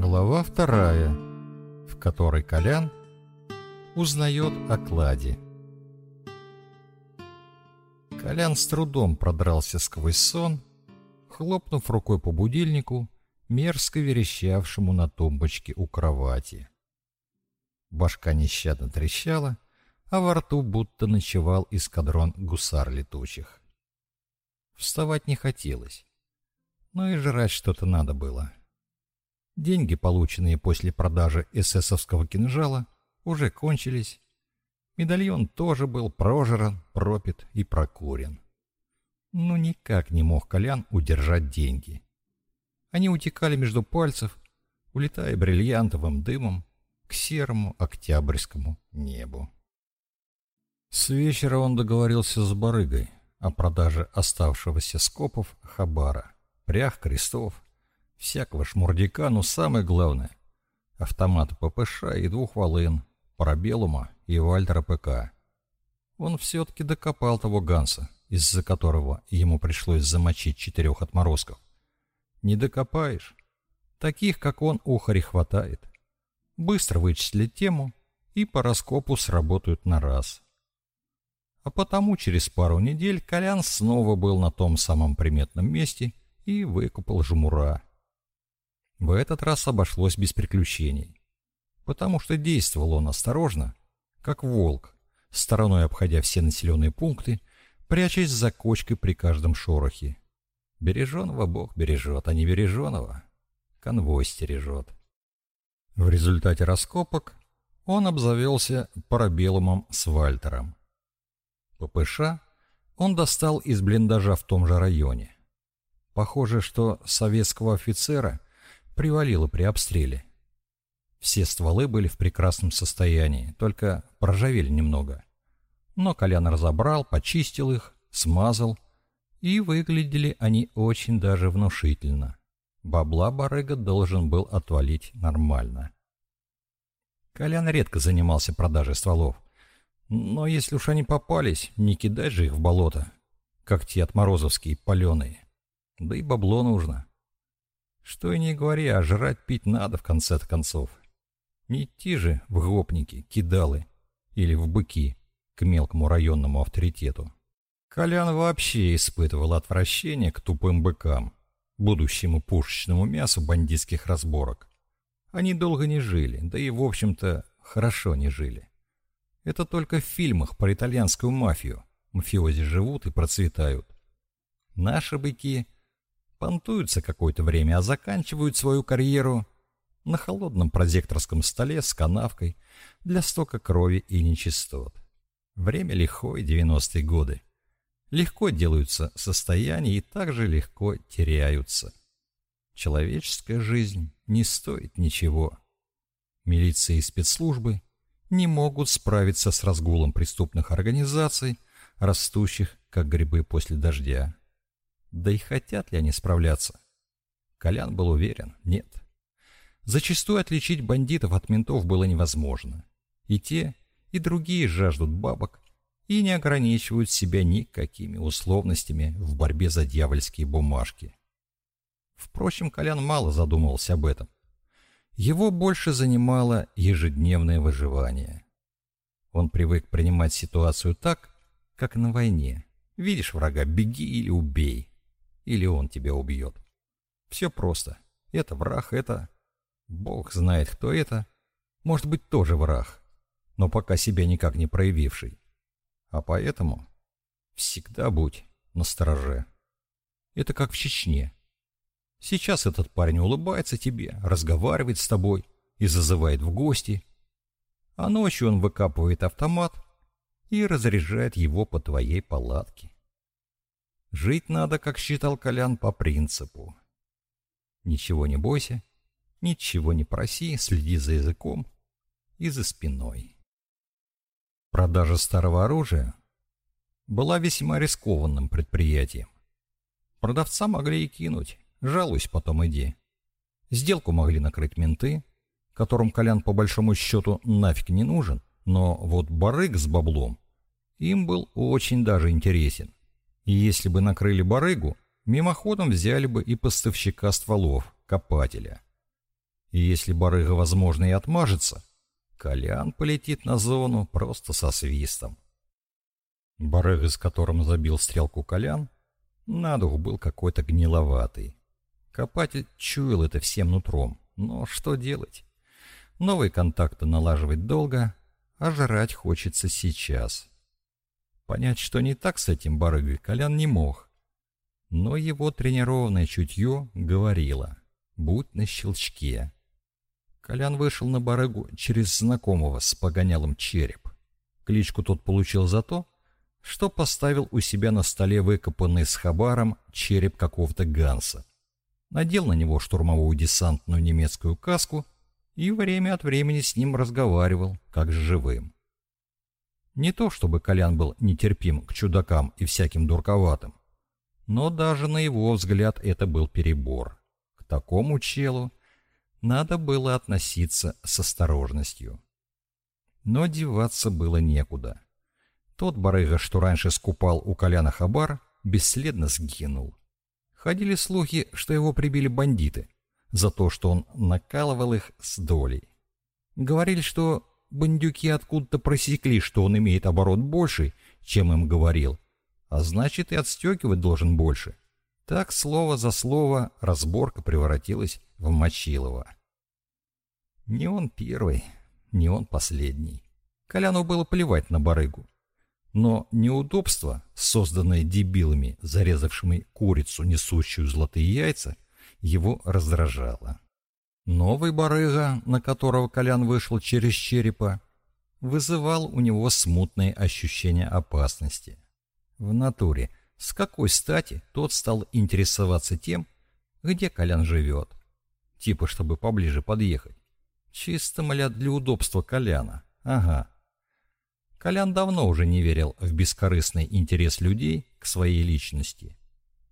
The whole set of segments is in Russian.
Глава вторая, в которой Колян узнает о кладе. Колян с трудом продрался сквозь сон, хлопнув рукой по будильнику, мерзко верещавшему на тумбочке у кровати. Башка нещадно трещала, а во рту будто ночевал эскадрон гусар летучих. Вставать не хотелось, но и жрать что-то надо было. Деньги, полученные после продажи эсэсовского кинжала, уже кончились. Медальон тоже был прожран, пропит и прокурен. Но никак не мог Колян удержать деньги. Они утекали между пальцев, улетая бриллиантовым дымом к серому октябрьскому небу. С вечера он договорился с барыгой о продаже оставшегося скопов хабара, прях, крестов, всякого шмурдяка, но самое главное — автомата ППШ и двух волын, парабеллума и Вальтера ПК. Он все-таки докопал того Ганса, из-за которого ему пришлось замочить четырех отморозков. Не докопаешь. Таких, как он, ухари хватает. Быстро вычислят тему и по раскопу сработают на раз. А потому через пару недель Колян снова был на том самом приметном месте и выкупал жмура. В этот раз обошлось без приключений, потому что действовал он осторожно, как волк, стороной обходя все населенные пункты, прячась за кочкой при каждом шорохе. Береженого Бог бережет, а не береженого конвой стережет. В результате раскопок он обзавелся парабеллумом с Вальтером. ППШ он достал из блиндажа в том же районе. Похоже, что советского офицера привалило при обстреле. Все стволы были в прекрасном состоянии, только проржавели немного. Но Колян разобрал, почистил их, смазал, и выглядели они очень даже внушительно. Бабла барыга должен был отвалить нормально. Колян редко занимался продажей стволов. Но если уж они попались, не кидай же их в болото, как те отморозовские паленые. Да и бабло нужно. Что и не говори, а жрать пить надо в конце концов. Не идти же в гопники, кидалы или в быки к мелкому районному авторитету. Колян вообще испытывал отвращение к тупым быкам, будущему пушечному мясу бандитских разборок. Они долго не жили, да и, в общем-то, хорошо не жили. Это только в фильмах про итальянскую мафию мафиози живут и процветают. Наши быки понтуются какое-то время, а заканчивают свою карьеру на холодном прозекторском столе с канавкой для стока крови и нечистот. Время лихое, 90-е годы. Легко делаются состояния и также легко теряются. Человеческая жизнь не стоит ничего. Милиция и спецслужбы не могут справиться с разгулом преступных организаций, растущих, как грибы после дождя. Да и хотят ли они справляться? Колян был уверен, нет. Зачастую отличить бандитов от ментов было невозможно. И те, и другие жаждут бабок и не ограничивают себя никакими условностями в борьбе за дьявольские бумажки. Впрочем, Колян мало задумывался об этом. Его больше занимало ежедневное выживание. Он привык принимать ситуацию так, как на войне. Видишь врага, беги или убей или он тебя убьет. Все просто. Это враг, это... Бог знает, кто это. Может быть, тоже враг, но пока себя никак не проявивший. А поэтому всегда будь настороже. Это как в Чечне. Сейчас этот парень улыбается тебе, разговаривает с тобой и зазывает в гости, а ночью он выкапывает автомат и разряжает его по твоей палатке. Жить надо, как считал Колян, по принципу. Ничего не бойся, ничего не проси, следи за языком и за спиной. Продажа старого оружия была весьма рискованным предприятием. Продавца могли и кинуть, жалуюсь, потом иди. Сделку могли накрыть менты, которым Колян по большому счету нафиг не нужен, но вот барык с баблом им был очень даже интересен. И если бы накрыли барыгу, мимоходом взяли бы и поставщика стволов, копателя. И если барыга, возможно, и отмажется, Колян полетит на зону просто со свистом. Барыга, с которым забил стрелку Колян, на дух был какой-то гниловатый. Копатель чуял это всем нутром, но что делать? Новые контакты налаживать долго, а жрать хочется сейчас. Понять, что не так с этим барыгой, Колян не мог. Но его тренированное чутье говорило «Будь на щелчке». Колян вышел на барыгу через знакомого с погонялом череп. Кличку тот получил за то, что поставил у себя на столе выкопанный с хабаром череп какого-то ганса. Надел на него штурмовую десантную немецкую каску и время от времени с ним разговаривал, как с живым. Не то чтобы Колян был нетерпим к чудакам и всяким дурковатым, но даже на его взгляд это был перебор. К такому челу надо было относиться с осторожностью. Но деваться было некуда. Тот барыга, что раньше скупал у Коляна хабар, бесследно сгинул. Ходили слухи, что его прибили бандиты за то, что он накалывал их с долей. Говорили, что бандюки откуда-то просекли, что он имеет оборот больше, чем им говорил, а значит и отстекивать должен больше. Так слово за слово разборка превратилась в Мочилова. Не он первый, не он последний. Коляну было плевать на барыгу. Но неудобство, созданное дебилами, зарезавшими курицу, несущую золотые яйца, его раздражало. Новый барыга, на которого Колян вышел через черепа, вызывал у него смутные ощущения опасности. В натуре, с какой стати тот стал интересоваться тем, где Колян живет? Типа, чтобы поближе подъехать. Чисто, мля, для удобства Коляна. Ага. Колян давно уже не верил в бескорыстный интерес людей к своей личности.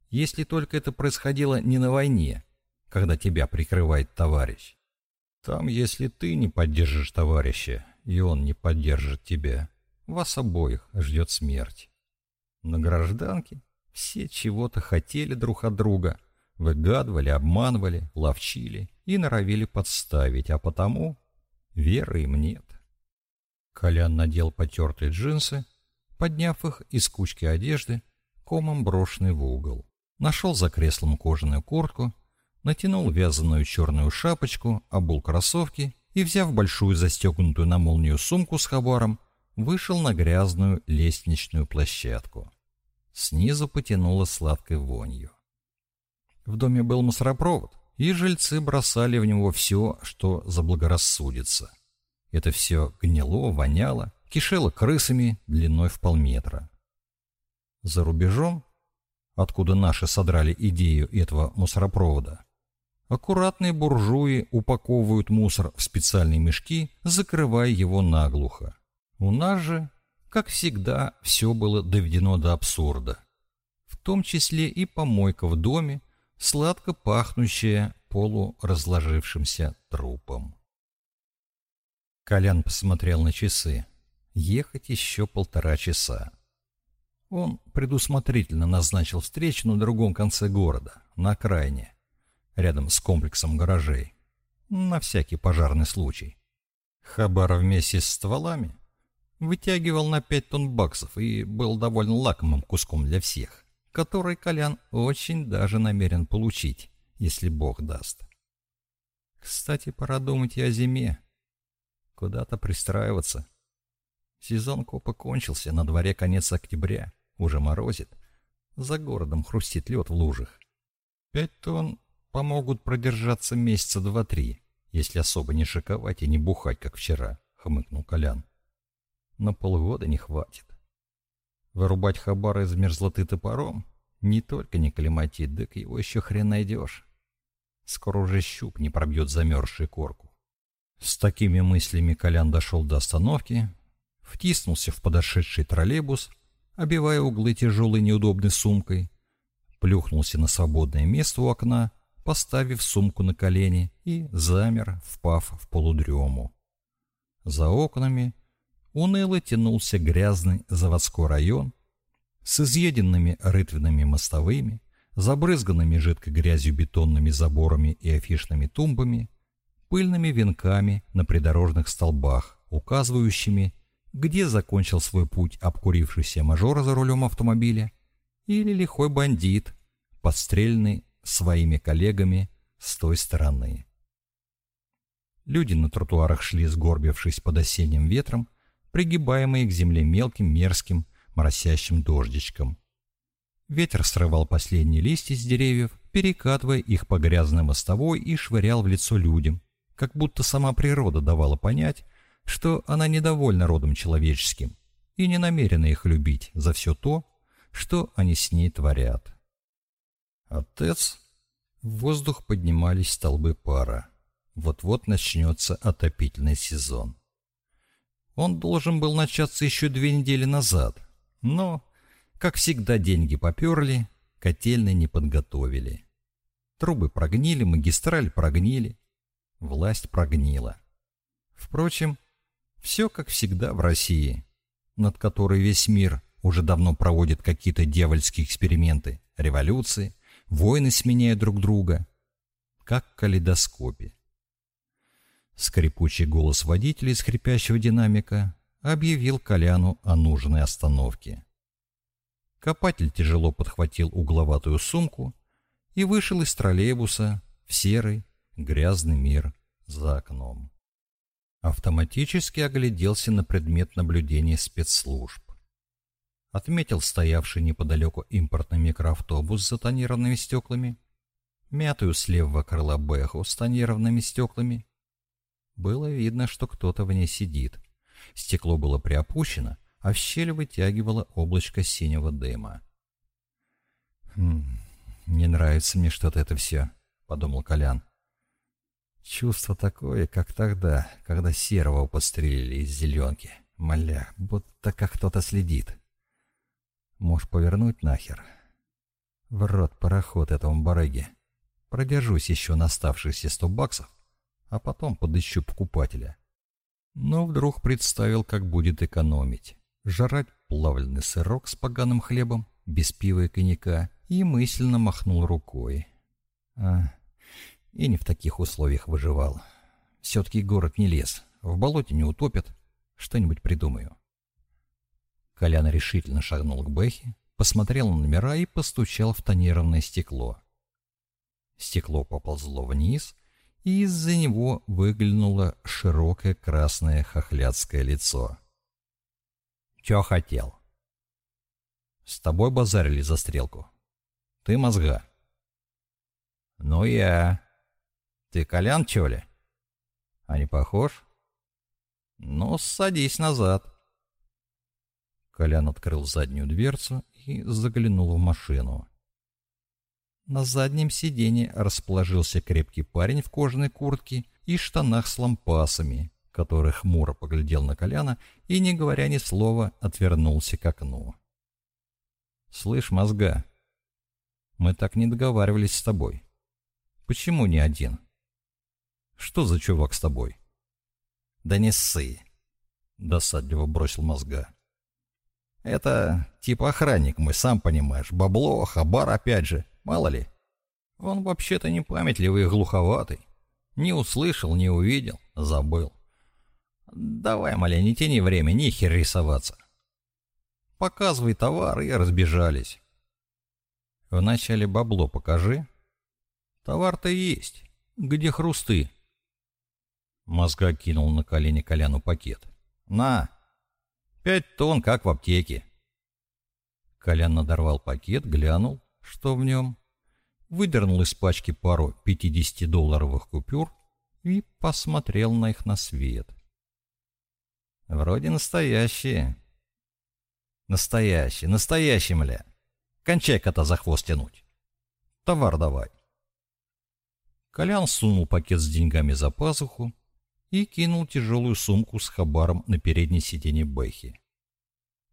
Если только это происходило не на войне, когда тебя прикрывает товарищ. Там, если ты не поддержишь товарища, и он не поддержит тебя, вас обоих ждет смерть. На гражданке все чего-то хотели друг от друга, выгадывали, обманывали, ловчили и норовили подставить, а потому веры им нет. Колян надел потертые джинсы, подняв их из кучки одежды, комом брошенный в угол. Нашел за креслом кожаную куртку, натянул вязаную черную шапочку, обул кроссовки и, взяв большую застегнутую на молнию сумку с хабаром, вышел на грязную лестничную площадку. Снизу потянуло сладкой вонью. В доме был мусоропровод, и жильцы бросали в него все, что заблагорассудится. Это все гнило, воняло, кишело крысами длиной в полметра. За рубежом, откуда наши содрали идею этого мусоропровода, аккуратные буржуи упаковывают мусор в специальные мешки, закрывая его наглухо. У нас же, как всегда, все было доведено до абсурда. В том числе и помойка в доме, сладко пахнущая полуразложившимся трупом. Колян посмотрел на часы. Ехать еще полтора часа. Он предусмотрительно назначил встречу на другом конце города, на окраине, рядом с комплексом гаражей, на всякий пожарный случай. Хабар вместе с стволами вытягивал на пять тонн баксов и был довольно лакомым куском для всех, который Колян очень даже намерен получить, если Бог даст. Кстати, пора думать и о зиме. Куда-то пристраиваться. Сезон копа кончился, на дворе конец октября. Уже морозит. За городом хрустит лед в лужах. Пять тонн помогут продержаться месяца два-три, если особо не шиковать и не бухать, как вчера, — хмыкнул Колян. Но полгода не хватит. Вырубать хабар из мерзлоты топором не только не климатит, так его еще хрен найдешь. Скоро уже щуп не пробьет замерзшую корку. С такими мыслями Колян дошел до остановки, втиснулся в подошедший троллейбус, обивая углы тяжелой неудобной сумкой, плюхнулся на свободное место у окна, поставив сумку на колени и замер, впав в полудрему. За окнами уныло тянулся грязный заводской район с изъеденными рытвенными мостовыми, забрызганными жидкой грязью бетонными заборами и афишными тумбами, пыльными венками на придорожных столбах, указывающими, где закончил свой путь обкурившийся мажор за рулем автомобиля или лихой бандит, подстрельный своими коллегами с той стороны. Люди на тротуарах шли, сгорбившись под осенним ветром, пригибаемые к земле мелким, мерзким, моросящим дождичком. Ветер срывал последние листья с деревьев, перекатывая их по грязной мостовой и швырял в лицо людям, как будто сама природа давала понять, что она недовольна родом человеческим и не намерена их любить за все то, что они с ней творят. Отец, в воздух поднимались столбы пара. Вот-вот начнется отопительный сезон. Он должен был начаться еще две недели назад, но, как всегда, деньги поперли, котельные не подготовили. Трубы прогнили, магистраль прогнили, власть прогнила. Впрочем, все как всегда в России, над которой весь мир уже давно проводит какие-то дьявольские эксперименты, революции, войны сменяют друг друга, как в калейдоскопе. Скрипучий голос водителя из хрипящего динамика объявил Коляну о нужной остановке. Копатель тяжело подхватил угловатую сумку и вышел из троллейбуса в серый, грязный мир за окном. Автоматически огляделся на предмет наблюдения спецслужб. Отметил стоявший неподалеку импортный микроавтобус с затонированными стеклами, мятую с левого крыла Бэху с тонированными стеклами. Было видно, что кто-то в ней сидит. Стекло было приопущено, а в щель вытягивало облачко синего дыма. «Хм, «Не нравится мне что-то это все», — подумал Колян. Чувство такое, как тогда, когда серого подстрелили из зеленки. Моля, будто как кто-то следит. Можешь повернуть нахер. В рот пароход этому барыге. Продержусь еще на оставшиеся сто баксов, а потом подыщу покупателя. Но вдруг представил, как будет экономить. Жрать плавленый сырок с поганым хлебом, без пива и коньяка, и мысленно махнул рукой. А, и не в таких условиях выживал. Все-таки город не лес, в болоте не утопят. Что-нибудь придумаю. Колян решительно шагнул к Бэхе, посмотрел на номера и постучал в тонированное стекло. Стекло поползло вниз, и из-за него выглянуло широкое красное хохлядское лицо. «Чё хотел?» «С тобой базарили за стрелку. Ты мозга». «Ну я...» Ты Колян, чё ли? А не похож? Ну, садись назад. Колян открыл заднюю дверцу и заглянул в машину. На заднем сиденье расположился крепкий парень в кожаной куртке и штанах с лампасами, который хмуро поглядел на Коляна и, не говоря ни слова, отвернулся к окну. «Слышь, мозга, мы так не договаривались с тобой. Почему не один?» Что за чувак с тобой? Да не ссы. Досадливо бросил мозга. Это типа охранник мой, сам понимаешь. Бабло, хабар опять же. Мало ли. Он вообще-то не памятливый и глуховатый. Не услышал, не увидел, забыл. Давай, моля, не тяни время, нихер рисоваться. Показывай товар и разбежались. Вначале бабло покажи. Товар-то есть. Где хрусты? Мозга кинул на колени Коляну пакет. «На! Пять тонн, как в аптеке!» Колян надорвал пакет, глянул, что в нем, выдернул из пачки пару 50-долларовых купюр и посмотрел на их на свет. «Вроде настоящие». «Настоящие, настоящие, мля! Кончай кота за хвост тянуть! Товар давай!» Колян сунул пакет с деньгами за пазуху, и кинул тяжелую сумку с хабаром на переднее сиденье Бэхи.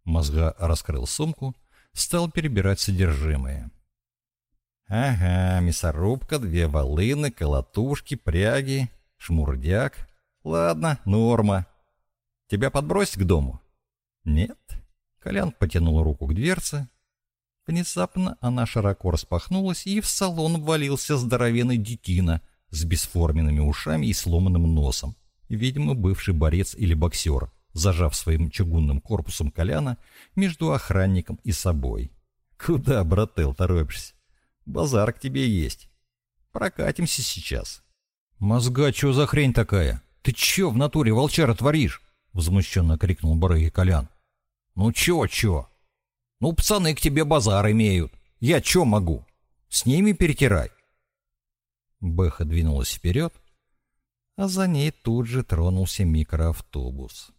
Мозга раскрыл сумку, стал перебирать содержимое. Ага, мясорубка, две волыны, колотушки, пряги, шмурдяк. Ладно, норма. Тебя подбросить к дому? Нет. Колян потянул руку к дверце. Внезапно она широко распахнулась, и в салон ввалился здоровенный детина с бесформенными ушами и сломанным носом, видимо, бывший борец или боксер, зажав своим чугунным корпусом Коляна между охранником и собой. «Куда, брателл, торопишься? Базар к тебе есть. Прокатимся сейчас». «Мозга, чё за хрень такая? Ты чё в натуре волчара творишь?» — возмущенно крикнул барыги Колян. «Ну чё, чё? Ну, пацаны к тебе базар имеют. Я чё могу? С ними перетирай». Бэха двинулась вперед, а за ней тут же тронулся микроавтобус.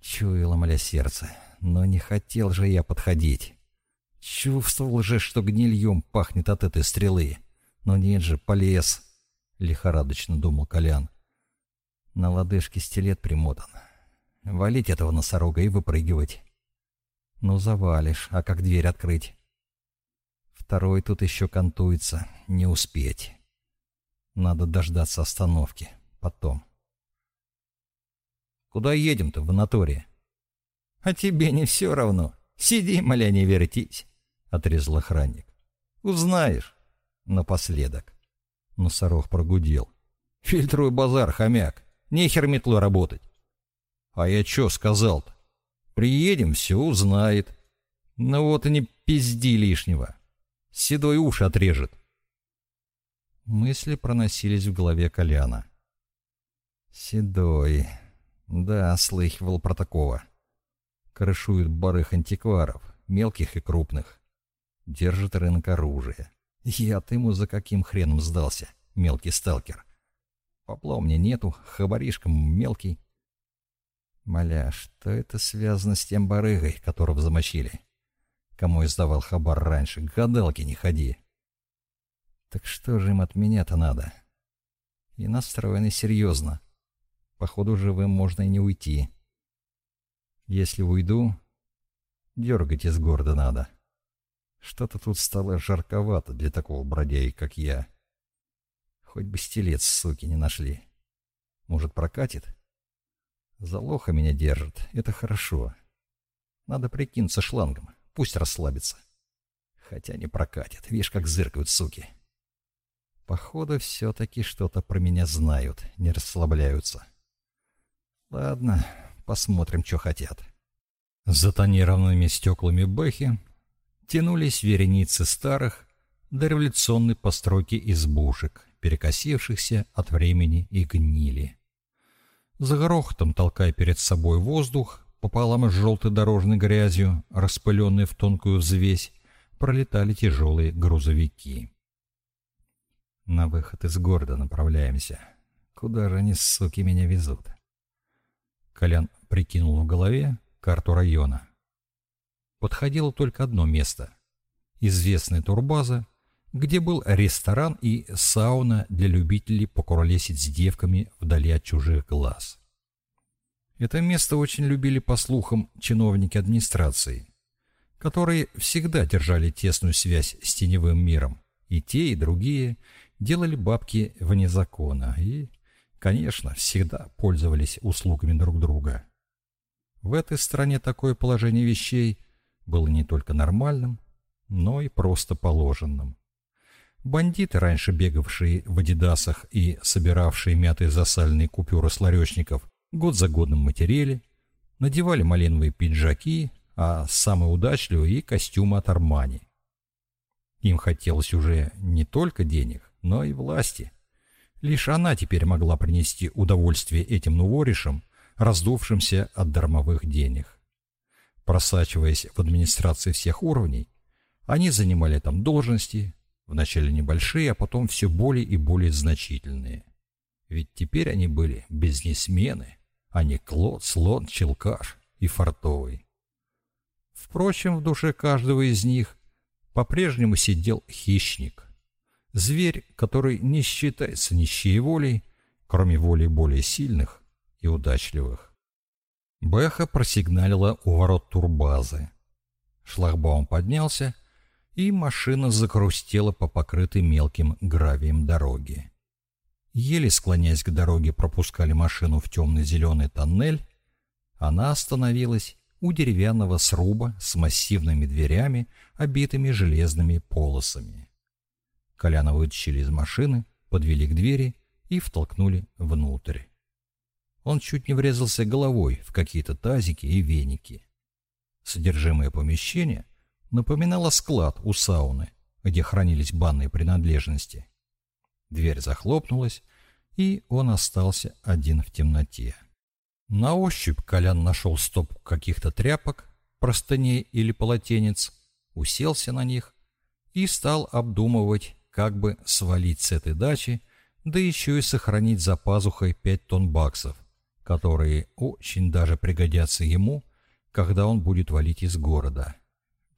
Чуяло моля сердце, но не хотел же я подходить. Чувствовал же, что гнильем пахнет от этой стрелы. Но нет же, полез, — лихорадочно думал Колян. На лодыжке стилет примотан. Валить этого носорога и выпрыгивать. Ну, завалишь, а как дверь открыть? Второй тут еще кантуется, не успеть. Надо дождаться остановки, потом. Куда едем-то в Анатории? А тебе не все равно. Сиди, моля, не вертись, — отрезал охранник. Узнаешь напоследок. Носорог прогудел. Фильтруй базар, хомяк. Нехер метло работать. А я чё сказал-то? Приедем, все узнает. Ну вот и не пизди лишнего. Седой уши отрежет. Мысли проносились в голове Коляна. Седой. Да, слыхивал про такого. Крышует барых антикваров, мелких и крупных. Держит рынок оружия. Я-то ему за каким хреном сдался, мелкий сталкер. Попла у меня нету, хабаришка мелкий. Моля, что это связано с тем барыгой, которого замочили? Кому издавал хабар раньше, гадалки не ходи. Так что же им от меня-то надо? И настроены серьезно. Походу, живым можно и не уйти. Если уйду, дергать из города надо. Что-то тут стало жарковато для такого бродяги, как я. Хоть бы стилет, суки, не нашли. Может, прокатит? За лоха меня держат, это хорошо. Надо прикинуться шлангом, пусть расслабится. Хотя не прокатит, видишь, как зыркают суки. Походу, все-таки что-то про меня знают, не расслабляются. Ладно, посмотрим, что хотят. За тонированными стеклами Бэхи тянулись вереницы старых, дореволюционной постройки избушек, перекосившихся от времени и гнили. За грохотом, толкая перед собой воздух, пополам с желтой дорожной грязью, распыленной в тонкую взвесь, пролетали тяжелые грузовики. На выход из города направляемся. Куда же они, суки, меня везут? Колян прикинул в голове карту района. Подходило только одно место. Известная турбаза, где был ресторан и сауна для любителей покуролесить с девками вдали от чужих глаз. Это место очень любили, по слухам, чиновники администрации, которые всегда держали тесную связь с теневым миром, и те, и другие делали бабки вне закона и, конечно, всегда пользовались услугами друг друга. В этой стране такое положение вещей было не только нормальным, но и просто положенным. Бандиты, раньше бегавшие в адидасах и собиравшие мятые засальные купюры с ларечников, год за годом матерели, надевали малиновые пиджаки, а самые удачливые и костюмы от Армани. Им хотелось уже не только денег, но и власти. Лишь она теперь могла принести удовольствие этим нуворишам, раздувшимся от дармовых денег. Просачиваясь в администрации всех уровней, они занимали там должности, вначале небольшие, а потом все более и более значительные. Ведь теперь они были бизнесмены, а не Клод, Слон, Челкаш и Фартовый. Впрочем, в душе каждого из них по-прежнему сидел хищник – Зверь, который не считается нищей волей, кроме воли более сильных и удачливых. Бэха просигналила у ворот турбазы. Шлагбаум поднялся, и машина закрустела по покрытой мелким гравием дороге. Еле склоняясь к дороге, пропускали машину в темный зеленый тоннель. Она остановилась у деревянного сруба с массивными дверями, обитыми железными полосами. Коляна вытащили из машины, подвели к двери и втолкнули внутрь. Он чуть не врезался головой в какие-то тазики и веники. Содержимое помещения напоминало склад у сауны, где хранились банные принадлежности. Дверь захлопнулась, и он остался один в темноте. На ощупь Колян нашел стопку каких-то тряпок, простыней или полотенец, уселся на них и стал обдумывать, как бы свалить с этой дачи, да еще и сохранить за пазухой пять тонн баксов, которые очень даже пригодятся ему, когда он будет валить из города,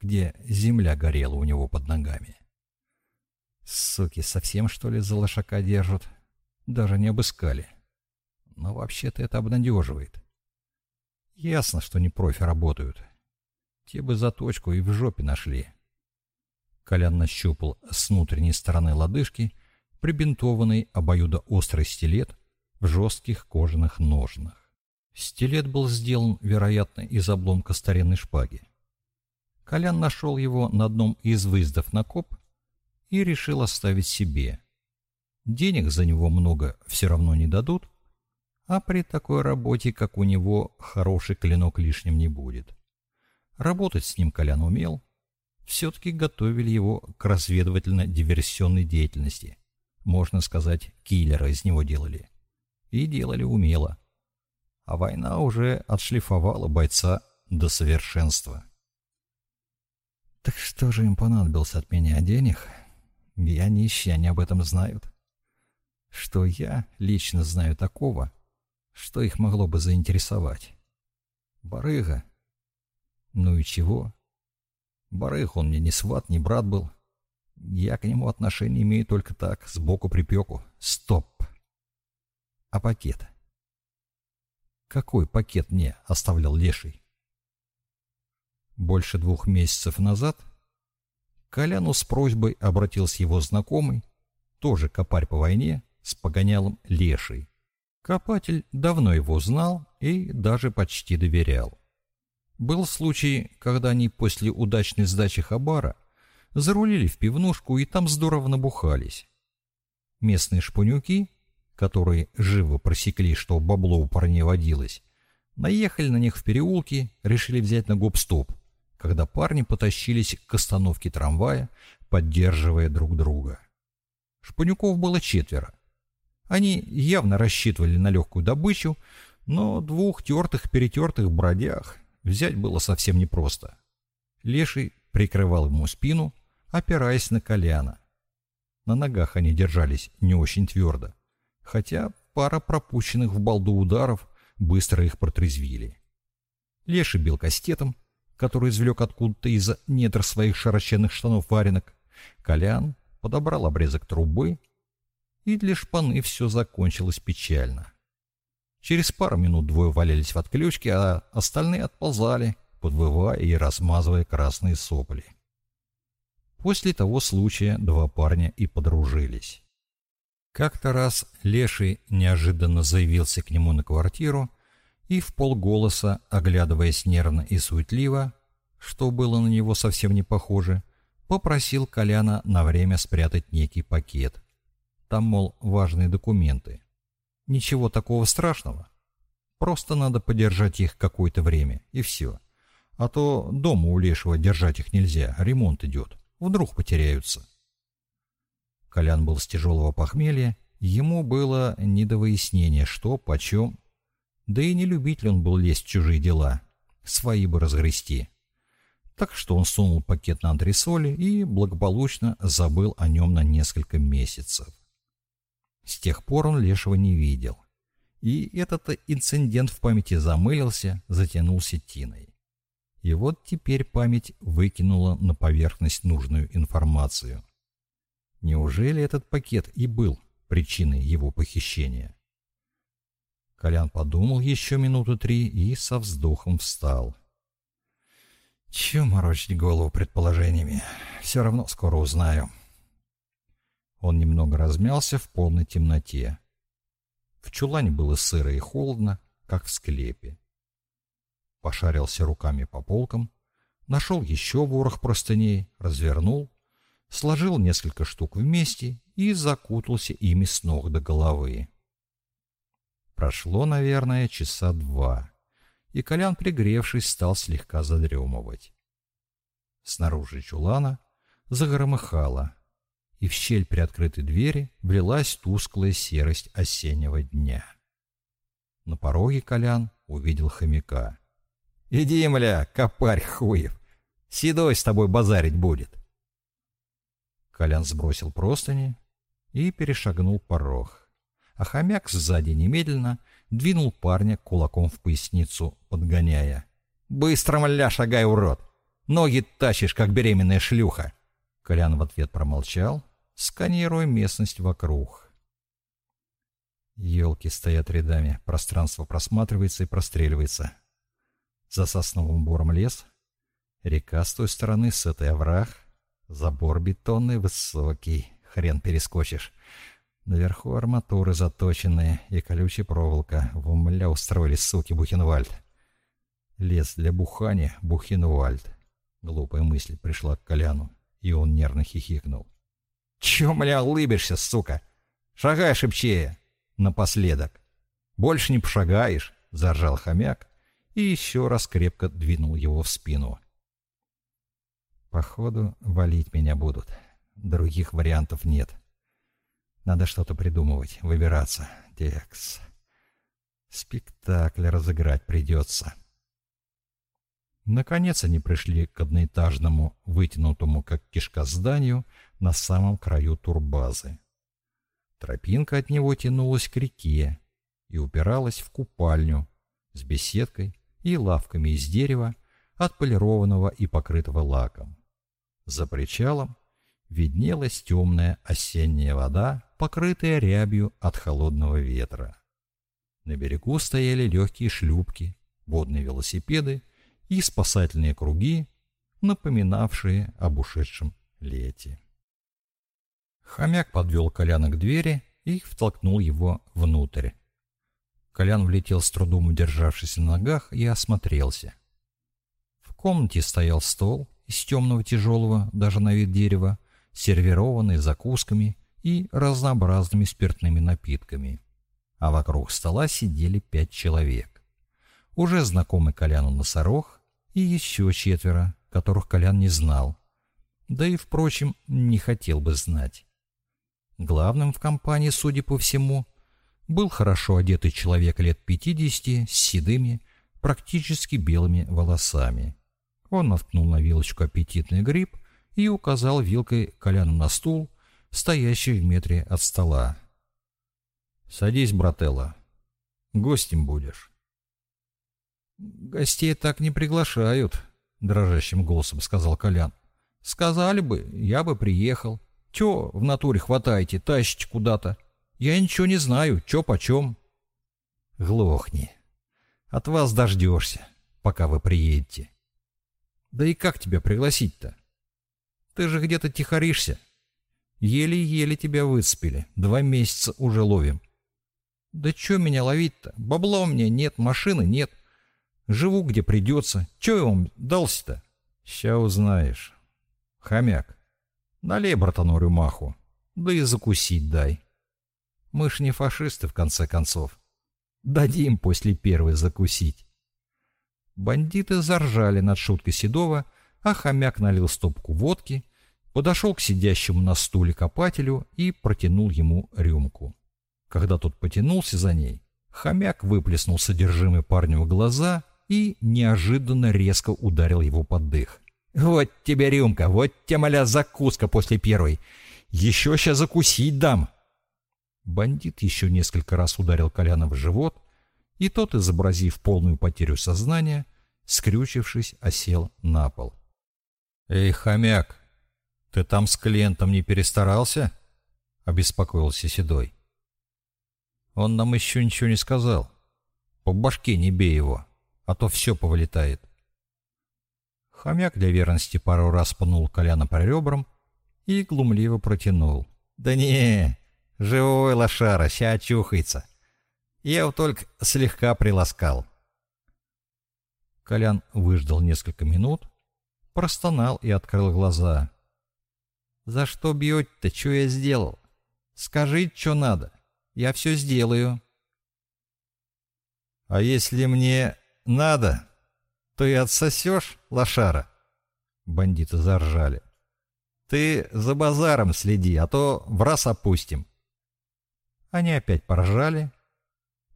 где земля горела у него под ногами. Суки совсем, что ли, за лошака держат? Даже не обыскали. Но вообще-то это обнадеживает. Ясно, что не профи работают. Те бы заточку и в жопе нашли. Колян нащупал с внутренней стороны лодыжки прибинтованный обоюдоострый стилет в жестких кожаных ножнах. Стилет был сделан, вероятно, из обломка старинной шпаги. Колян нашел его на одном из выездов на коп и решил оставить себе. Денег за него много все равно не дадут, а при такой работе, как у него, хороший клинок лишним не будет. Работать с ним Колян умел, все-таки готовили его к разведывательно-диверсионной деятельности. Можно сказать, киллера из него делали. И делали умело. А война уже отшлифовала бойца до совершенства. Так что же им понадобился от меня денег? Я нищий, они об этом знают. Что я лично знаю такого, что их могло бы заинтересовать. Барыга. Ну и чего? Барых он мне не сват, не брат был. Я к нему отношения имею только так, сбоку припеку. Стоп. А пакет? Какой пакет мне оставлял Леший? Больше двух месяцев назад Коляну с просьбой обратился его знакомый, тоже копарь по войне, с погонялом Леший. Копатель давно его знал и даже почти доверял. Был случай, когда они после удачной сдачи хабара зарулили в пивнушку и там здорово набухались. Местные шпунюки, которые живо просекли, что бабло у парней водилось, наехали на них в переулке, решили взять на гоп-стоп, когда парни потащились к остановке трамвая, поддерживая друг друга. Шпунюков было четверо. Они явно рассчитывали на легкую добычу, но двух тертых-перетертых бродях взять было совсем непросто. Леший прикрывал ему спину, опираясь на коляна. На ногах они держались не очень твердо, хотя пара пропущенных в балду ударов быстро их протрезвили. Леший бил кастетом, который извлек откуда-то из недр своих широченных штанов варенок. Колян подобрал обрезок трубы, и для шпаны все закончилось печально. Через пару минут двое валялись в отключке, а остальные отползали, подвывая и размазывая красные сопли. После того случая два парня и подружились. Как-то раз Леший неожиданно заявился к нему на квартиру и в полголоса, оглядываясь нервно и суетливо, что было на него совсем не похоже, попросил Коляна на время спрятать некий пакет. Там, мол, важные документы. Ничего такого страшного. Просто надо подержать их какое-то время, и все. А то дома у Лешего держать их нельзя, ремонт идет. Вдруг потеряются. Колян был с тяжелого похмелья, ему было не до выяснения, что, почем. Да и не любитель он был лезть в чужие дела, свои бы разгрести. Так что он сунул пакет на антресоли и благополучно забыл о нем на несколько месяцев. С тех пор он Лешего не видел. И этот инцидент в памяти замылился, затянулся тиной. И вот теперь память выкинула на поверхность нужную информацию. Неужели этот пакет и был причиной его похищения? Колян подумал еще минуту три и со вздохом встал. Чем морочить голову предположениями? Все равно скоро узнаю. Он немного размялся в полной темноте. В чулане было сыро и холодно, как в склепе пошарился руками по полкам, нашел еще ворох простыней, развернул, сложил несколько штук вместе и закутался ими с ног до головы. Прошло, наверное, часа два, и Колян, пригревшись, стал слегка задремывать. Снаружи чулана загромыхало, и в щель приоткрытой двери влилась тусклая серость осеннего дня. На пороге Колян увидел хомяка. «Иди, мля, копарь хуев! Седой с тобой базарить будет!» Колян сбросил простыни и перешагнул порог. А хомяк сзади немедленно двинул парня кулаком в поясницу, подгоняя. «Быстро, мля, шагай, урод! Ноги тащишь, как беременная шлюха!» Колян в ответ промолчал, сканируя местность вокруг. Елки стоят рядами, пространство просматривается и простреливается. За сосновым бором лес, река с той стороны, с этой овраг, забор бетонный высокий, хрен перескочишь. Наверху арматуры заточенные и колючая проволока. В умля устроили, суки, Бухенвальд. Лес для бухания Бухенвальд. Глупая мысль пришла к Коляну, и он нервно хихикнул. «Чё, мля, улыбишься, сука? Шагай шибчее!» Напоследок. «Больше не пошагаешь!» — заржал хомяк и еще раз крепко двинул его в спину. «Походу, валить меня будут. Других вариантов нет. Надо что-то придумывать, выбираться. Текс. Спектакль разыграть придется». Наконец они пришли к одноэтажному, вытянутому как кишка зданию на самом краю турбазы. Тропинка от него тянулась к реке и упиралась в купальню с беседкой и лавками из дерева, отполированного и покрытого лаком. За причалом виднелась темная осенняя вода, покрытая рябью от холодного ветра. На берегу стояли легкие шлюпки, водные велосипеды и спасательные круги, напоминавшие об ушедшем лете. Хомяк подвел Коляна к двери и втолкнул его внутрь. Колян влетел с трудом удержавшись на ногах и осмотрелся. В комнате стоял стол из темного тяжелого, даже на вид дерева, сервированный закусками и разнообразными спиртными напитками. А вокруг стола сидели пять человек. Уже знакомый Коляну носорог и еще четверо, которых Колян не знал. Да и, впрочем, не хотел бы знать. Главным в компании, судя по всему, был хорошо одетый человек лет 50 с седыми, практически белыми волосами. Он наткнул на вилочку аппетитный гриб и указал вилкой Коляну на стул, стоящий в метре от стола. «Садись, брателла. Гостем будешь». «Гостей так не приглашают», — дрожащим голосом сказал Колян. «Сказали бы, я бы приехал. Чё в натуре хватаете, тащите куда-то? Я ничего не знаю, чё почем». «Глохни. От вас дождешься, пока вы приедете». «Да и как тебя пригласить-то? Ты же где-то тихоришься. Еле-еле тебя выцепили, два месяца уже ловим». «Да чё меня ловить-то? Бабла у меня нет, машины нет». Живу где придется. Че я вам дался-то? Ща узнаешь. Хомяк, налей братану рюмаху. Да и закусить дай. Мы ж не фашисты, в конце концов. Дадим после первой закусить. Бандиты заржали над шуткой Седова, а хомяк налил стопку водки, подошел к сидящему на стуле копателю и протянул ему рюмку. Когда тот потянулся за ней, хомяк выплеснул содержимое парню в глаза и неожиданно резко ударил его под дых. «Вот тебе рюмка, вот тебе, моля, закуска после первой. Еще сейчас закусить дам!» Бандит еще несколько раз ударил Коляна в живот, и тот, изобразив полную потерю сознания, скрючившись, осел на пол. «Эй, хомяк, ты там с клиентом не перестарался?» — обеспокоился Седой. «Он нам еще ничего не сказал. По башке не бей его» а то все повылетает. Хомяк для верности пару раз пнул Коляна по ребрам и глумливо протянул. «Да не, живой лошара, ща очухается. Я его только слегка приласкал». Колян выждал несколько минут, простонал и открыл глаза. «За что бьете-то? Что я сделал? Скажите, что надо. Я все сделаю». «А если мне надо, то и отсосешь, лошара?» Бандиты заржали. «Ты за базаром следи, а то в раз опустим». Они опять поржали,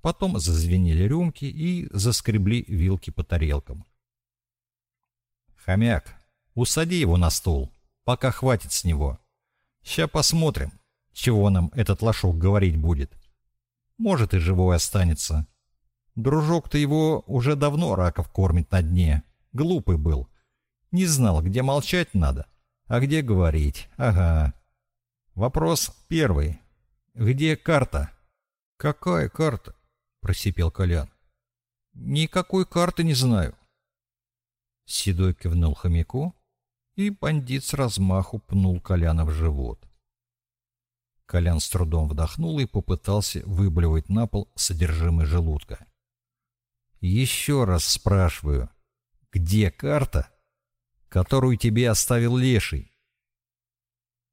потом зазвенели рюмки и заскребли вилки по тарелкам. «Хомяк, усади его на стул, пока хватит с него. Ща посмотрим, чего нам этот лошок говорить будет. Может и живой останется. Дружок-то его уже давно раков кормит на дне. Глупый был. Не знал, где молчать надо, а где говорить. Ага. Вопрос первый. Где карта? Какая карта? Просипел Колян. Никакой карты не знаю. Седой кивнул хомяку, и бандит с размаху пнул Коляна в живот. Колян с трудом вдохнул и попытался выблевать на пол содержимое желудка. «Еще раз спрашиваю, где карта, которую тебе оставил Леший?»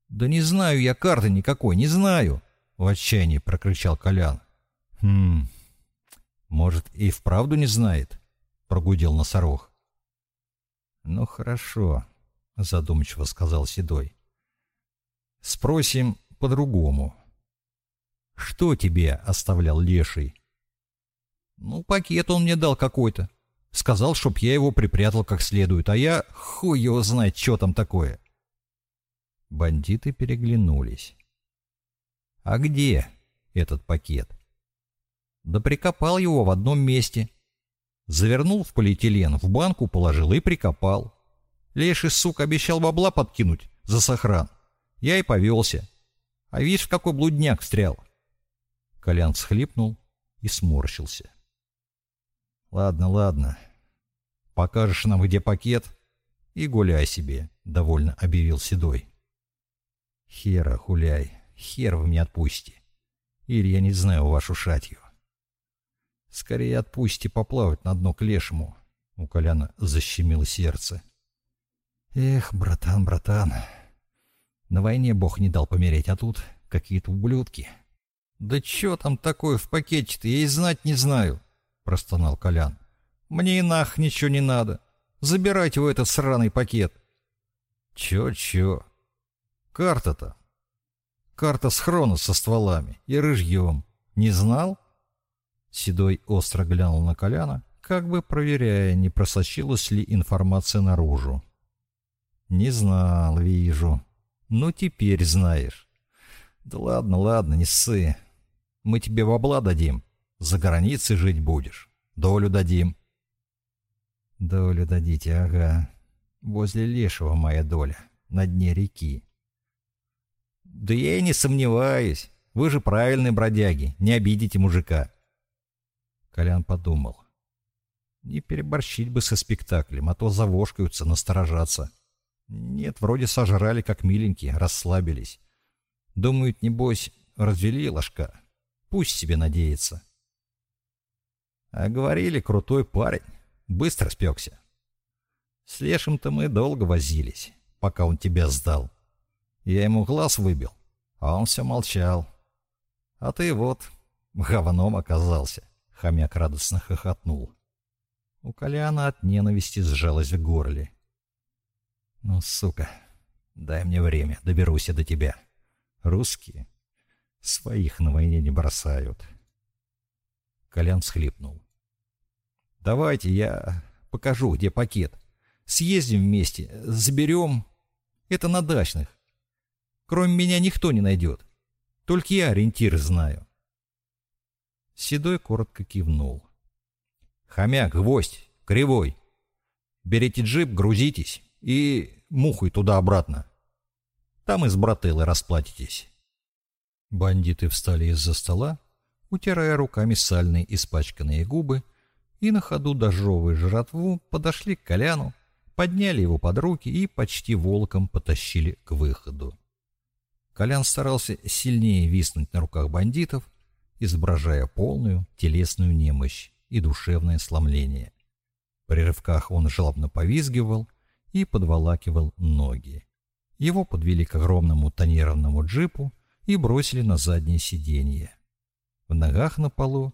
«Да не знаю я карты никакой, не знаю!» — в отчаянии прокричал Колян. «Хм, может, и вправду не знает?» — прогудел носорог. «Ну, хорошо», — задумчиво сказал Седой. «Спросим по-другому. Что тебе оставлял Леший?» «Ну, пакет он мне дал какой-то. Сказал, чтоб я его припрятал как следует, а я хуй его знает, что там такое». Бандиты переглянулись. «А где этот пакет?» «Да прикопал его в одном месте. Завернул в полиэтилен, в банку положил и прикопал. Леший, сука, обещал бабла подкинуть за сохран. Я и повелся. А видишь, какой блудняк встрял. Колян схлипнул и сморщился. Ладно, ладно. Покажешь нам, где пакет, и гуляй себе, довольно объявил Седой. Хера, гуляй, хер вы меня отпусти. Или я не знаю вашу шатью. Скорее отпусти поплавать на дно к лешему. У Коляна защемило сердце. Эх, братан, братан. На войне Бог не дал помереть, а тут какие-то ублюдки. Да чё там такое в пакете-то, я и знать не знаю, простонал Колян. Мне и нах ничего не надо. Забирайте вы этот сраный пакет. Чё-чё? Карта-то. Карта схрона со стволами и рыжьем. Не знал? Седой остро глянул на Коляна, как бы проверяя, не просочилась ли информация наружу. Не знал, вижу. Ну, теперь знаешь. Да ладно, ладно, не ссы. Мы тебе бабла дадим. За границей жить будешь. Долю дадим. Долю дадите, ага. Возле Лешего моя доля, на дне реки. Да я и не сомневаюсь. Вы же правильные бродяги, не обидите мужика. Колян подумал. Не переборщить бы со спектаклем, а то завошкаются, насторожатся. Нет, вроде сожрали, как миленькие, расслабились. Думают, небось, развели ложка. Пусть себе надеется. А говорили, крутой парень. Быстро спекся. С Лешим-то мы долго возились, пока он тебя сдал. Я ему глаз выбил, а он все молчал. А ты вот говном оказался. Хомяк радостно хохотнул. У Коляна от ненависти сжалось в горле. Ну, сука, дай мне время, доберусь я до тебя. Русские своих на войне не бросают. Колян всхлипнул. Давайте я покажу, где пакет. Съездим вместе, заберем. Это на дачных. Кроме меня никто не найдет. Только я ориентир знаю. Седой коротко кивнул. Хомяк, гвоздь, кривой. Берите джип, грузитесь и мухой туда-обратно. Там из брателлы расплатитесь. Бандиты встали из-за стола, утирая руками сальные испачканные губы, и на ходу дожевывая жратву, подошли к Коляну, подняли его под руки и почти волком потащили к выходу. Колян старался сильнее виснуть на руках бандитов, изображая полную телесную немощь и душевное сломление. При рывках он жалобно повизгивал и подволакивал ноги. Его подвели к огромному тонированному джипу и бросили на заднее сиденье. В ногах на полу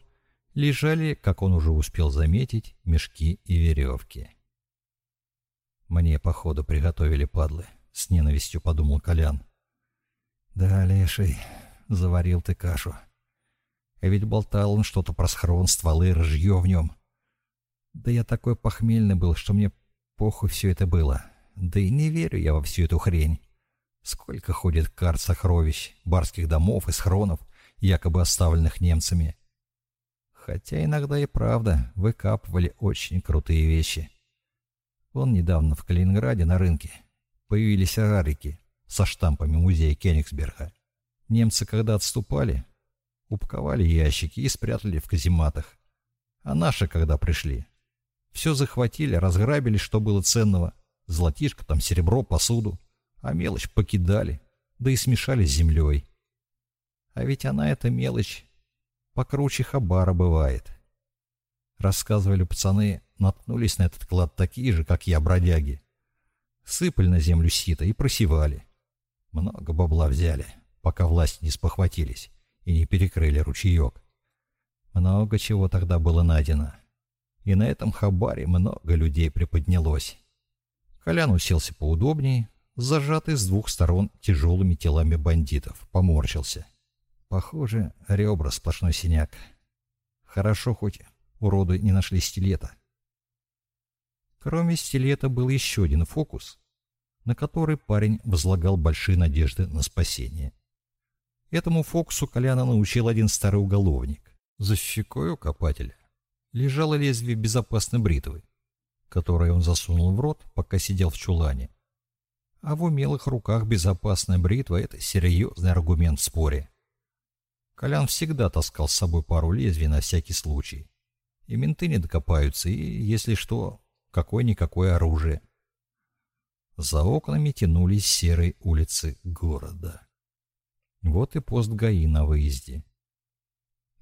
лежали, как он уже успел заметить, мешки и веревки. «Мне, походу, приготовили падлы», — с ненавистью подумал Колян. «Да, леший, заварил ты кашу. А ведь болтал он что-то про схрон, стволы, ржье в нем. Да я такой похмельный был, что мне похуй все это было. Да и не верю я во всю эту хрень. Сколько ходит карт сокровищ, барских домов и схронов, якобы оставленных немцами. Хотя иногда и правда выкапывали очень крутые вещи. Вон недавно в Калининграде на рынке появились арарики со штампами музея Кенигсберга. Немцы, когда отступали, упаковали ящики и спрятали в казематах. А наши, когда пришли, все захватили, разграбили, что было ценного. Золотишко, там серебро, посуду. А мелочь покидали, да и смешали с землей. А ведь она, эта мелочь, покруче хабара бывает. Рассказывали пацаны, наткнулись на этот клад такие же, как я, бродяги. Сыпали на землю сито и просевали. Много бабла взяли, пока власть не спохватились и не перекрыли ручеек. Много чего тогда было найдено. И на этом хабаре много людей приподнялось. Колян уселся поудобнее, зажатый с двух сторон тяжелыми телами бандитов, поморщился. Похоже, ребра сплошной синяк. Хорошо хоть уроды не нашли стилета. Кроме стилета был еще один фокус, на который парень возлагал большие надежды на спасение. Этому фокусу Коляна научил один старый уголовник. За щекой у копателя лежало лезвие безопасной бритвы, которое он засунул в рот, пока сидел в чулане. А в умелых руках безопасная бритва — это серьезный аргумент в споре. Колян всегда таскал с собой пару лезвий на всякий случай. И менты не докопаются, и, если что, какое-никакое оружие. За окнами тянулись серые улицы города. Вот и пост ГАИ на выезде.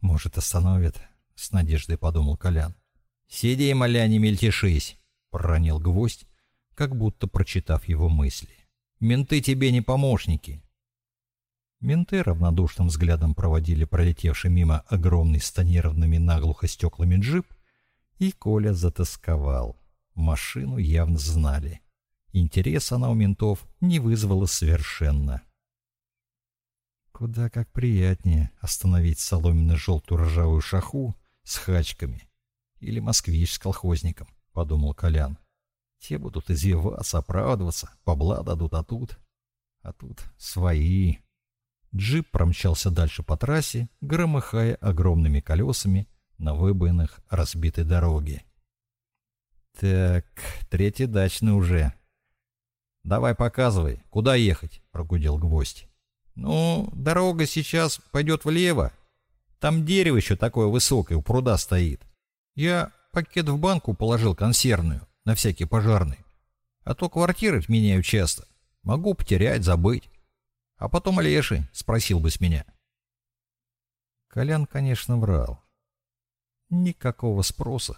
«Может, остановят?» — с надеждой подумал Колян. «Сиди, моля, не мельтешись!» — проронил гвоздь, как будто прочитав его мысли. «Менты тебе не помощники!» Менты равнодушным взглядом проводили пролетевший мимо огромный с тонированными наглухо стеклами джип, и Коля затасковал. Машину явно знали. Интерес она у ментов не вызвала совершенно. Куда как приятнее остановить соломенно-желтую ржавую шаху с хачками или москвич с колхозником, подумал Колян. Те будут извиваться, оправдываться, побла дадут, а тут... А тут свои. Джип промчался дальше по трассе, громыхая огромными колесами на выбоинах разбитой дороги. «Так, третий дачный уже». «Давай показывай, куда ехать?» — прогудел гвоздь. «Ну, дорога сейчас пойдет влево. Там дерево еще такое высокое у пруда стоит. Я пакет в банку положил консервную, на всякий пожарный. А то квартиры меняю часто. Могу потерять, забыть. А потом Олеши спросил бы с меня». Колян, конечно, врал. Никакого спроса.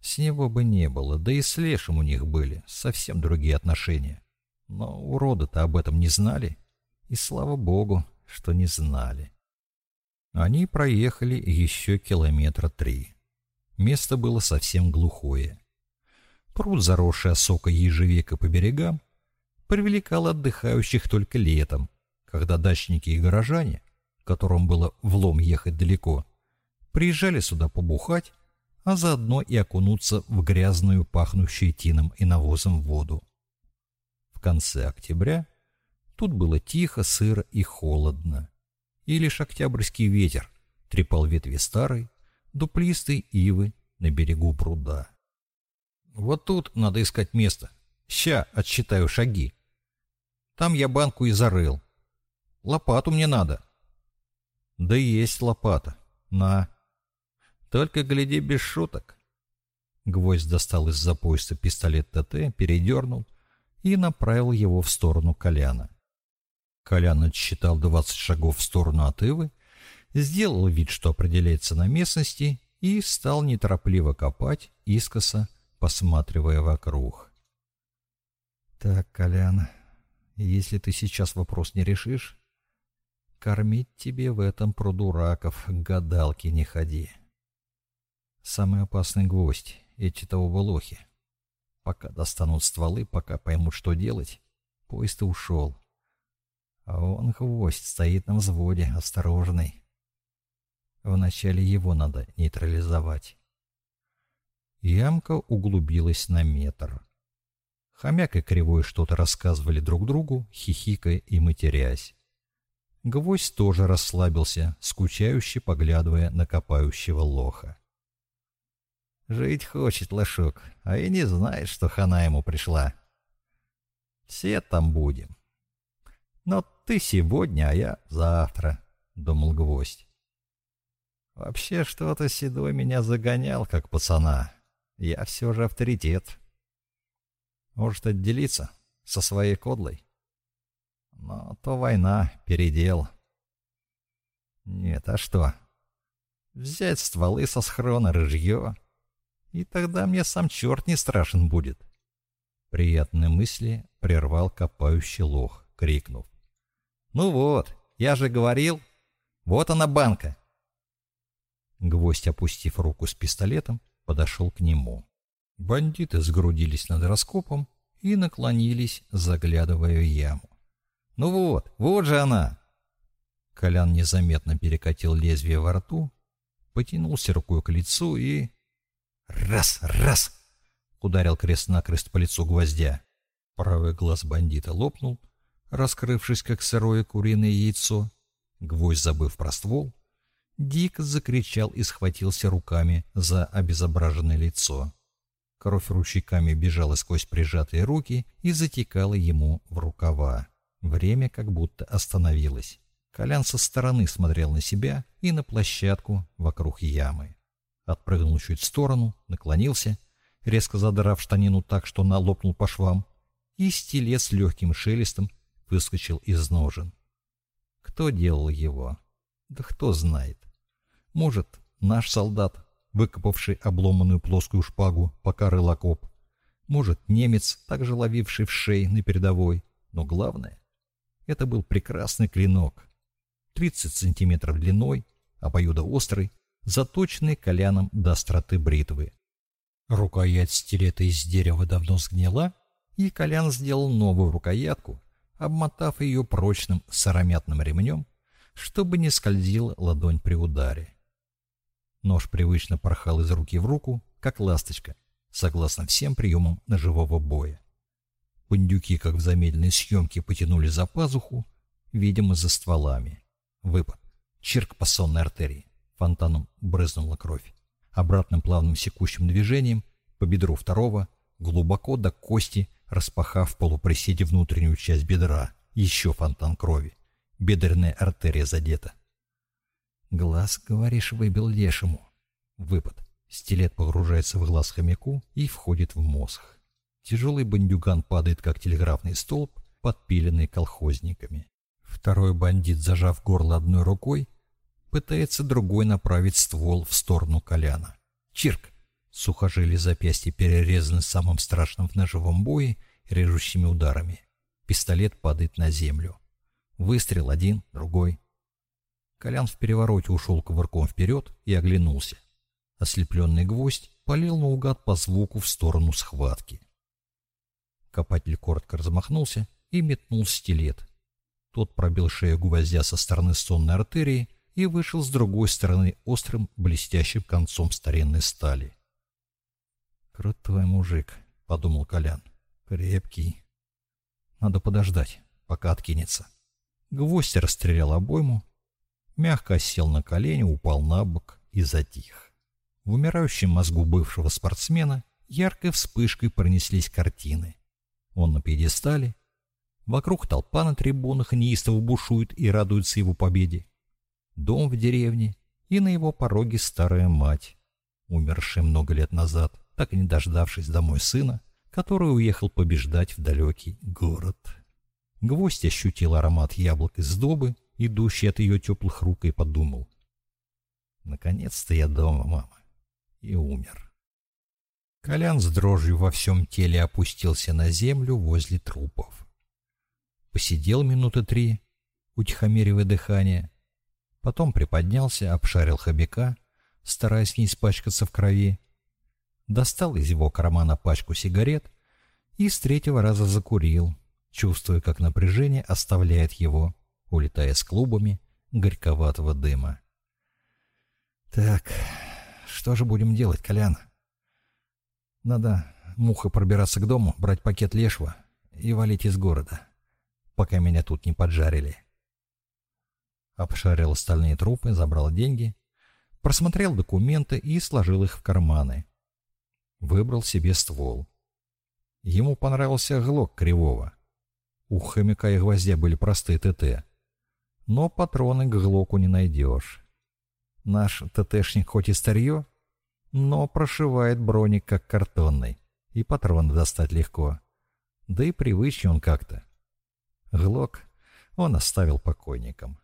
С него бы не было, да и с Лешем у них были совсем другие отношения. Но уроды-то об этом не знали. И слава богу, что не знали. Они проехали еще километра три. Место было совсем глухое. Пруд, заросший осокой ежевека по берегам, привлекал отдыхающих только летом, когда дачники и горожане, которым было влом ехать далеко, приезжали сюда побухать, а заодно и окунуться в грязную, пахнущую тином и навозом воду. В конце октября Тут было тихо, сыро и холодно. И лишь октябрьский ветер трепал ветви старой, дуплистой ивы на берегу пруда. Вот тут надо искать место. Ща отсчитаю шаги. Там я банку и зарыл. Лопату мне надо. Да есть лопата. На. Только гляди без шуток. Гвоздь достал из-за пояса пистолет ТТ, передернул и направил его в сторону Коляна. Колян отсчитал двадцать шагов в сторону от Ивы, сделал вид, что определяется на местности, и стал неторопливо копать, искоса, посматривая вокруг. «Так, Колян, Если ты сейчас вопрос не решишь, кормить тебе в этом про дураков гадалки не ходи. Самый опасный гвоздь — эти-то лохи. Пока достанут стволы, пока поймут, что делать, поезд ушел. А он, гвоздь, стоит на взводе, осторожный. Вначале его надо нейтрализовать. Ямка углубилась на метр. Хомяк и Кривой что-то рассказывали друг другу, хихикая и матерясь. Гвоздь тоже расслабился, скучающе поглядывая на копающего лоха. Жить хочет лошок, а и не знает, что хана ему пришла. Все там будем. Но ты сегодня, а я завтра, — думал гвоздь. Вообще что-то Седой меня загонял, как пацана. Я все же авторитет. Может отделиться со своей кодлой? Но то война, передел. Нет, а что? Взять стволы со схрона, рыжье — и тогда мне сам черт не страшен будет. Приятные мысли прервал копающий лох, крикнув. «Ну вот, я же говорил, вот она банка!» Гвоздь, опустив руку с пистолетом, подошел к нему. Бандиты сгрудились над раскопом и наклонились, заглядывая в яму. «Ну вот, вот же она!» Колян незаметно перекатил лезвие во рту, потянулся рукой к лицу и... «Раз, раз!» — ударил крест-накрест по лицу гвоздя. Правый глаз бандита лопнул, раскрывшись, как сырое куриное яйцо. Гвоздь, забыв про ствол, дико закричал и схватился руками за обезображенное лицо. Кровь ручейками бежала сквозь прижатые руки и затекала ему в рукава. Время как будто остановилось. Колян со стороны смотрел на себя и на площадку вокруг ямы отпрыгнул чуть в сторону, наклонился, резко задрав штанину так, что она лопнул по швам, и стилет с легким шелестом выскочил из ножен. Кто делал его? Да кто знает. Может, наш солдат, выкопавший обломанную плоскую шпагу, пока рыл окоп. Может, немец, также ловивший в шеи на передовой. Но главное, это был прекрасный клинок. 30 сантиметров длиной, обоюдоострый, заточенный коляном до остроты бритвы. Рукоять стилета из дерева давно сгнила, и Колян сделал новую рукоятку, обмотав ее прочным сыромятным ремнем, чтобы не скользила ладонь при ударе. Нож привычно порхал из руки в руку, как ласточка, согласно всем приемам ножевого боя. Бандюки, как в замедленной съемке, потянули за пазуху, видимо, за стволами. Выпад. Чирк по сонной артерии. Фонтаном брызнула кровь. Обратным плавным секущим движением по бедру второго, глубоко до кости, распахав в полуприседе внутреннюю часть бедра. Еще фонтан крови. Бедренная артерия задета. Глаз, говоришь, выбил лешему. Выпад. Стилет погружается в глаз хомяку и входит в мозг. Тяжелый бандюган падает, как телеграфный столб, подпиленный колхозниками. Второй бандит, зажав горло одной рукой, пытается другой направить ствол в сторону Коляна. Чирк! Сухожилия запястья перерезаны самым страшным в ножевом бое режущими ударами. Пистолет падает на землю. Выстрел один, другой. Колян в перевороте ушел кувырком вперед и оглянулся. Ослепленный гвоздь полил наугад по звуку в сторону схватки. Копатель коротко размахнулся и метнул стилет. Тот пробил шею гвоздя со стороны сонной артерии и вышел с другой стороны острым блестящим концом старинной стали. «Крутой мужик», — подумал Колян. «Крепкий. Надо подождать, пока откинется». Гвоздь расстрелял обойму, мягко сел на колени, упал на бок и затих. В умирающем мозгу бывшего спортсмена яркой вспышкой пронеслись картины. Он на пьедестале, вокруг толпа на трибунах неистово бушует и радуется его победе дом в деревне и на его пороге старая мать, умершая много лет назад, так и не дождавшись домой сына, который уехал побеждать в далекий город. Гвоздь ощутил аромат яблок из добы, идущий от ее теплых рук, и подумал. Наконец-то я дома, мама. И умер. Колян с дрожью во всем теле опустился на землю возле трупов. посидел минуты три, утихомиривая дыхание, потом приподнялся, обшарил хобяка, стараясь не испачкаться в крови, достал из его кармана пачку сигарет и с третьего раза закурил, чувствуя, как напряжение оставляет его, улетая с клубами горьковатого дыма. «Так, что же будем делать, Колян?» «Надо мухой пробираться к дому, брать пакет лешего и валить из города, пока меня тут не поджарили». Обшарил остальные трупы, забрал деньги, просмотрел документы и сложил их в карманы. Выбрал себе ствол. Ему понравился глок кривого. У хомяка и гвоздя были простые ТТ. Но патроны к глоку не найдешь. Наш ТТшник хоть и старье, но прошивает броник как картонный, и патроны достать легко. Да и привычнее он как-то. Глок он оставил покойникам.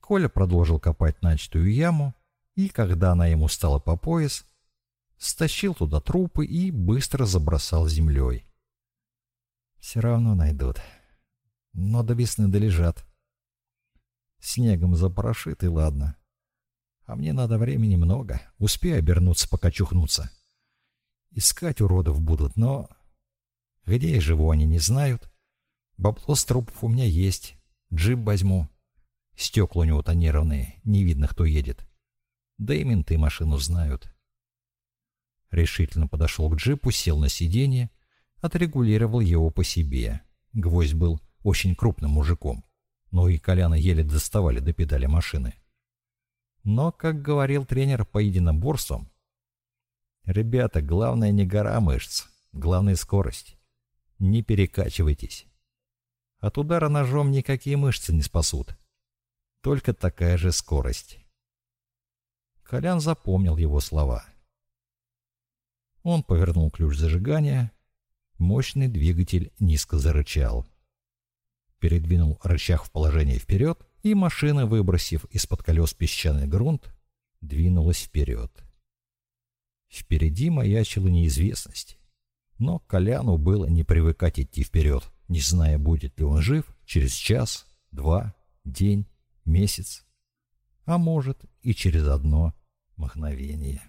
Коля продолжил копать начатую яму, и когда она ему стала по пояс, стащил туда трупы и быстро забросал землей. Все равно найдут. Но до весны долежат. Снегом запорошит, и ладно. А мне надо времени много. Успею обернуться, пока чухнуться. Искать уродов будут, но... Где я живу, они не знают. Бабло с трупов у меня есть. Джип возьму. Стекла у него тонированные, не видно, кто едет. Да и менты машину знают. Решительно подошел к джипу, сел на сиденье, отрегулировал его по себе. Гвоздь был очень крупным мужиком. но и Коляна еле доставали до педали машины. Но, как говорил тренер по единоборствам, «Ребята, главное не гора мышц, главное скорость. Не перекачивайтесь. От удара ножом никакие мышцы не спасут. Только такая же скорость». Колян запомнил его слова. Он повернул ключ зажигания, Мощный двигатель низко зарычал. Передвинул рычаг в положение вперед, и машина, выбросив из-под колес песчаный грунт, двинулась вперед. Впереди маячила неизвестность. Но Коляну было не привыкать идти вперед, не зная, будет ли он жив через час, два, день, месяц, а может и через одно мгновение.